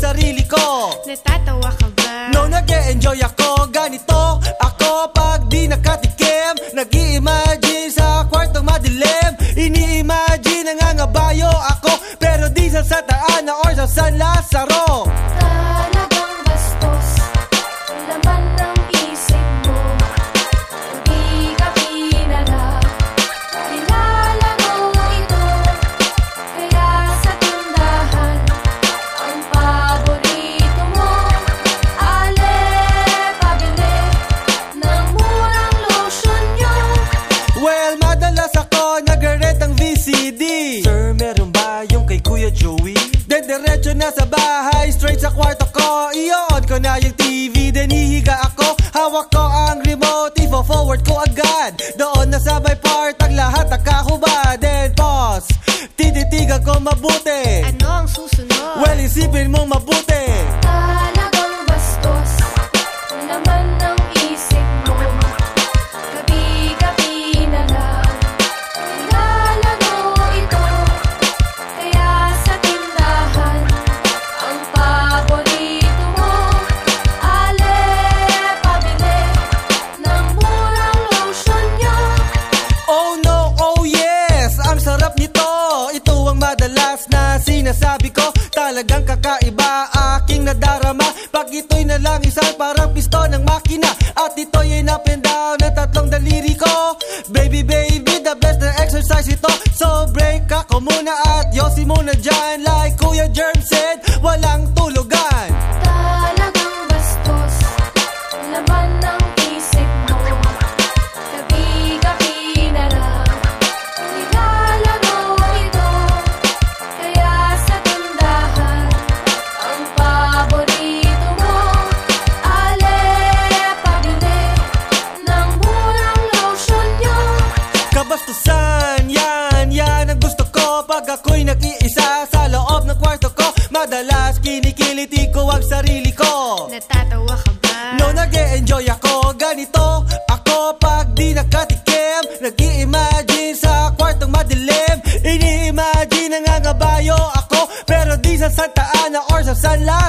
sarili ko. Natatawa ka ba? No, nag enjoy ako. Ganito ako pag di nakatikim. Nag imagine sa kwartong madilim. Ini-imagine nangangabayo ako. Pero di sa Santa Ana or sa San Lazaro Joey? Then diretso na sa bahay, straight sa kwarto ko. I-on ko na yung TV, then hihiga ako. Hawak ko ang remote, i-forward ko agad. Doon na sa may part, ang lahat nakahubad Then pause, tititigan ko mabuti. Ano ang susunod? Well, isipin mo mabuti. Talagang sinasabi ko Talagang kakaiba aking nadarama. Pag ito'y na lang isang parang piston ng makina. At ito'y up and down ng tatlong daliri ko. Baby, baby, the best na exercise ito. So break ako muna at yosi muna dyan. Like Kuya Germ said, walang Natatawa ka ba? No, nag enjoy ako. Ganito ako pag di nakatikim. Nag imagine sa kwartong madilim. Ini-imagine nangangabayo ako. Pero di sa Santa Ana or sa San Lazaro